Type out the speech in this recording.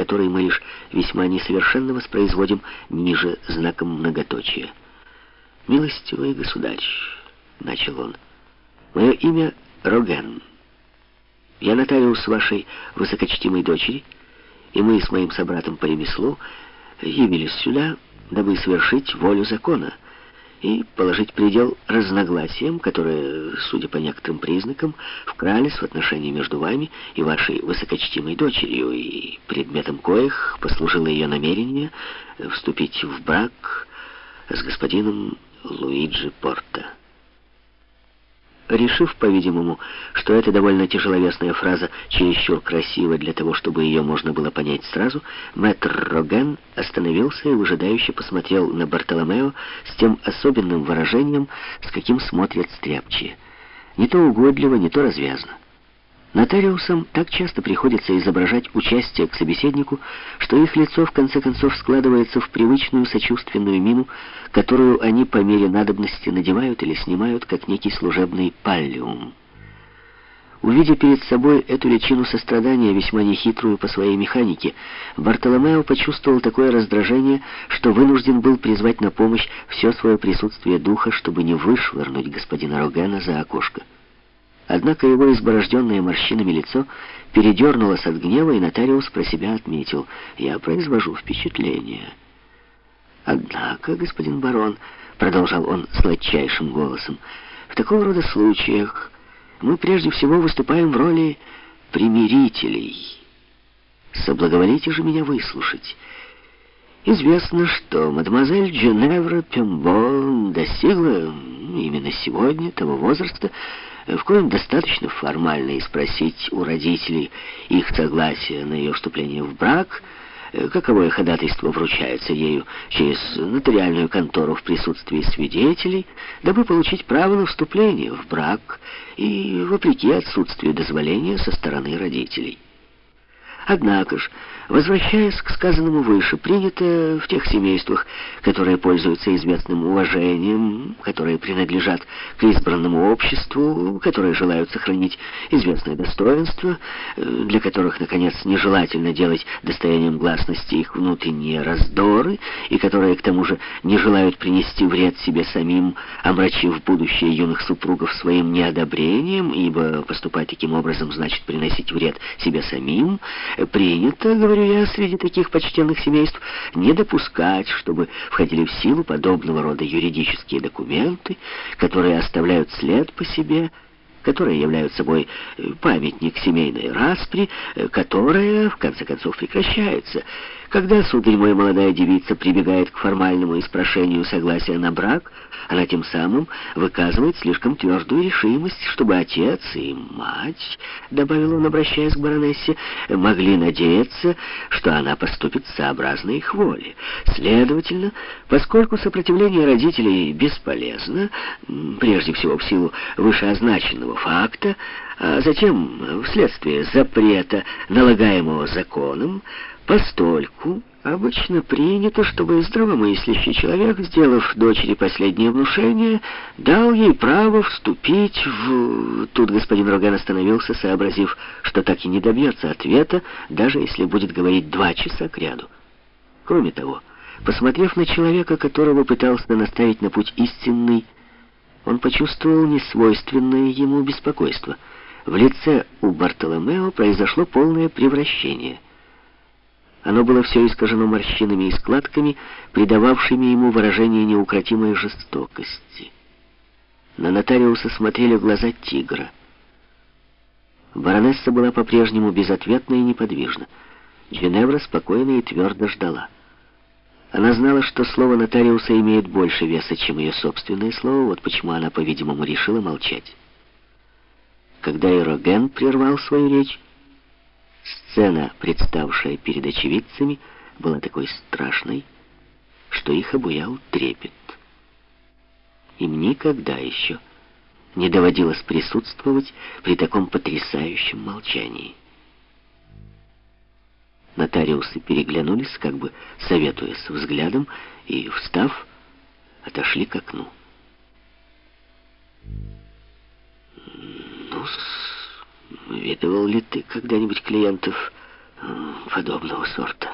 который мы лишь весьма несовершенно воспроизводим ниже знаком многоточия. «Милостивый государь», — начал он, — «мое имя Роген. Я нотариус вашей высокочтимой дочери, и мы с моим собратом по ремеслу явились сюда, дабы совершить волю закона» и положить предел разногласиям, которые, судя по некоторым признакам, вкрались в отношения между вами и вашей высокочтимой дочерью, и предметом коих послужило ее намерение вступить в брак с господином Луиджи Порта. Решив, по-видимому, что эта довольно тяжеловесная фраза чересчур красива для того, чтобы ее можно было понять сразу, мэтр Роген остановился и выжидающе посмотрел на Бартоломео с тем особенным выражением, с каким смотрят стряпчие. Не то угодливо, не то развязно. Нотариусам так часто приходится изображать участие к собеседнику, что их лицо в конце концов складывается в привычную сочувственную мину, которую они по мере надобности надевают или снимают, как некий служебный паллиум. Увидя перед собой эту личину сострадания, весьма нехитрую по своей механике, Бартоломео почувствовал такое раздражение, что вынужден был призвать на помощь все свое присутствие духа, чтобы не вышвырнуть господина Рогена за окошко. Однако его изборожденное морщинами лицо передернулось от гнева, и нотариус про себя отметил. «Я произвожу впечатление». «Однако, господин барон», — продолжал он сладчайшим голосом, «в такого рода случаях мы прежде всего выступаем в роли примирителей. Соблаговолите же меня выслушать». Известно, что мадемуазель Дженевра Пембо достигла именно сегодня того возраста, в коем достаточно формально и спросить у родителей их согласия на ее вступление в брак, э, каковое ходатайство вручается ею через нотариальную контору в присутствии свидетелей, дабы получить право на вступление в брак и вопреки отсутствию дозволения со стороны родителей. Однако ж, возвращаясь к сказанному выше, принято в тех семействах, которые пользуются известным уважением, которые принадлежат к избранному обществу, которые желают сохранить известное достоинство, э, для которых, наконец, нежелательно делать достоянием гласности их внутренние раздоры, и которые, к тому же, не желают принести вред себе самим, омрачив будущее юных супругов своим неодобрением, ибо поступать таким образом значит приносить вред себе самим, Принято, говорю я, среди таких почтенных семейств не допускать, чтобы входили в силу подобного рода юридические документы, которые оставляют след по себе, которые являются собой э, памятник семейной распри, э, которая, в конце концов, прекращается. Когда, сударь мой, молодая девица прибегает к формальному испрошению согласия на брак, она тем самым выказывает слишком твердую решимость, чтобы отец и мать, добавил он, обращаясь к баронессе, могли надеяться, что она поступит сообразно их воле. Следовательно, поскольку сопротивление родителей бесполезно, прежде всего в силу вышеозначенного факта, а затем вследствие запрета, налагаемого законом, постольку обычно принято, чтобы здравомыслящий человек, сделав дочери последнее внушение, дал ей право вступить в... Тут господин Роган остановился, сообразив, что так и не добьется ответа, даже если будет говорить два часа кряду. Кроме того, посмотрев на человека, которого пытался наставить на путь истинный, он почувствовал несвойственное ему беспокойство. В лице у Бартоломео произошло полное превращение — оно было все искажено морщинами и складками, придававшими ему выражение неукротимой жестокости. На нотариуса смотрели глаза тигра. Баронесса была по-прежнему безответна и неподвижна. Дженевра спокойно и твердо ждала. Она знала, что слово нотариуса имеет больше веса, чем ее собственное слово, вот почему она, по-видимому, решила молчать. Когда Ироген прервал свою речь, Сцена, представшая перед очевидцами, была такой страшной, что их обуял трепет. Им никогда еще не доводилось присутствовать при таком потрясающем молчании. Нотариусы переглянулись, как бы советуясь взглядом, и, встав, отошли к окну. «Видывал ли ты когда-нибудь клиентов подобного сорта.